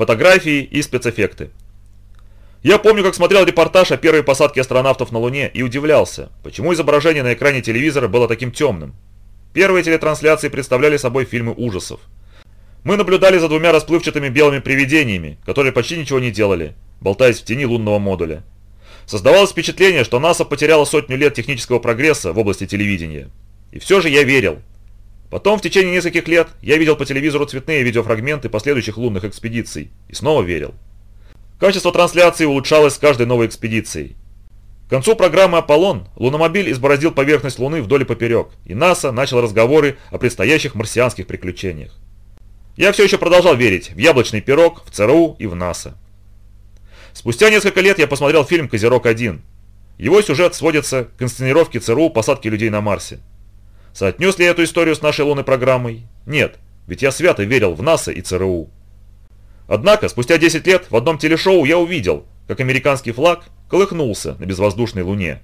фотографии и спецэффекты. Я помню, как смотрел репортаж о первой посадке астронавтов на Луне и удивлялся, почему изображение на экране телевизора было таким темным. Первые телетрансляции представляли собой фильмы ужасов. Мы наблюдали за двумя расплывчатыми белыми привидениями, которые почти ничего не делали, болтаясь в тени лунного модуля. Создавалось впечатление, что НАСА потеряла сотню лет технического прогресса в области телевидения. И все же я верил. Потом в течение нескольких лет я видел по телевизору цветные видеофрагменты последующих лунных экспедиций и снова верил. Качество трансляции улучшалось с каждой новой экспедицией. К концу программы «Аполлон» луномобиль избороздил поверхность Луны вдоль и поперек, и НАСА начал разговоры о предстоящих марсианских приключениях. Я все еще продолжал верить в яблочный пирог, в ЦРУ и в НАСА. Спустя несколько лет я посмотрел фильм «Козерог-1». Его сюжет сводится к инсценировке ЦРУ посадки людей на Марсе. Соотнес ли я эту историю с нашей лунной программой? Нет, ведь я свято верил в НАСА и ЦРУ. Однако, спустя 10 лет в одном телешоу я увидел, как американский флаг колыхнулся на безвоздушной Луне.